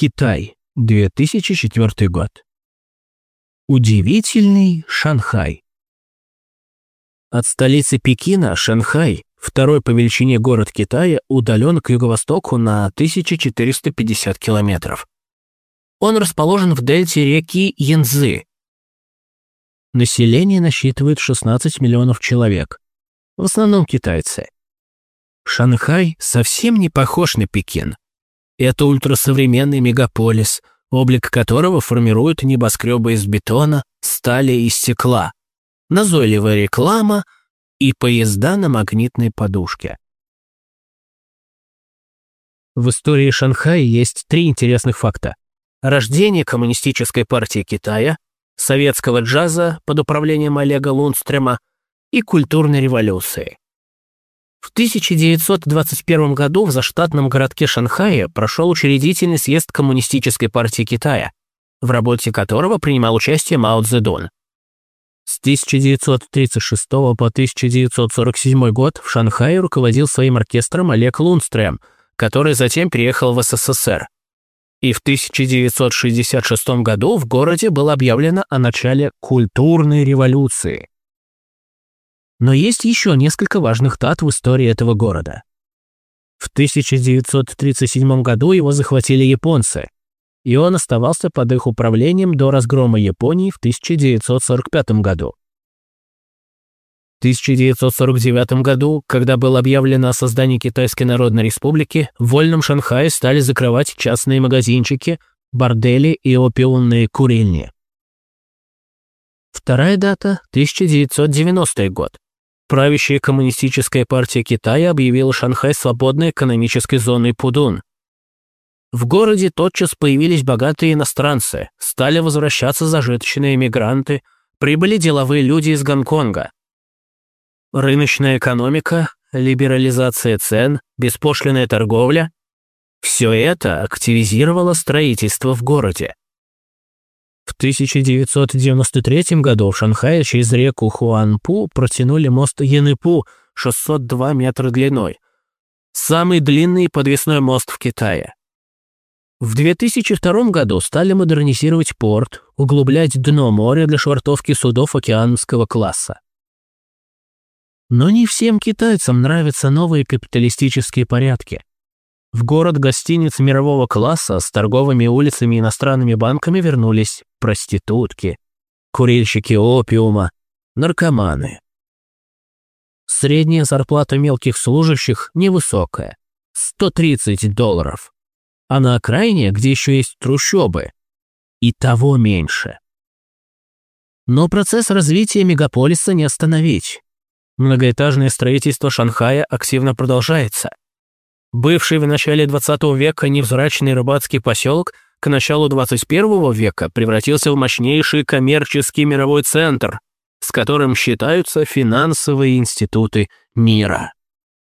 Китай, 2004 год. Удивительный Шанхай. От столицы Пекина Шанхай, второй по величине город Китая, удален к юго-востоку на 1450 километров. Он расположен в дельте реки Янзы. Население насчитывает 16 миллионов человек. В основном китайцы. Шанхай совсем не похож на Пекин. Это ультрасовременный мегаполис, облик которого формируют небоскребы из бетона, стали и стекла, назойливая реклама и поезда на магнитной подушке. В истории Шанхая есть три интересных факта. Рождение Коммунистической партии Китая, советского джаза под управлением Олега Лундстрема и культурной революции. В 1921 году в заштатном городке Шанхая прошел учредительный съезд Коммунистической партии Китая, в работе которого принимал участие Мао Цзэдун. С 1936 по 1947 год в Шанхае руководил своим оркестром Олег Лундстрем, который затем переехал в СССР. И в 1966 году в городе было объявлено о начале культурной революции. Но есть еще несколько важных дат в истории этого города. В 1937 году его захватили японцы, и он оставался под их управлением до разгрома Японии в 1945 году. В 1949 году, когда было объявлено о создании Китайской Народной Республики, в Вольном Шанхае стали закрывать частные магазинчики, бордели и опиумные курильни. Вторая дата – 1990 год. Правящая коммунистическая партия Китая объявила Шанхай свободной экономической зоной Пудун. В городе тотчас появились богатые иностранцы, стали возвращаться зажиточные мигранты, прибыли деловые люди из Гонконга. Рыночная экономика, либерализация цен, беспошлинная торговля – все это активизировало строительство в городе. В 1993 году в Шанхае через реку Хуанпу протянули мост Янэпу 602 метра длиной. Самый длинный подвесной мост в Китае. В 2002 году стали модернизировать порт, углублять дно моря для швартовки судов океанского класса. Но не всем китайцам нравятся новые капиталистические порядки. В город гостиниц мирового класса с торговыми улицами и иностранными банками вернулись проститутки, курильщики опиума, наркоманы. Средняя зарплата мелких служащих невысокая – 130 долларов. А на окраине, где еще есть трущобы, и того меньше. Но процесс развития мегаполиса не остановить. Многоэтажное строительство Шанхая активно продолжается. Бывший в начале 20 века невзрачный рыбацкий поселок к началу 21 века превратился в мощнейший коммерческий мировой центр, с которым считаются финансовые институты мира.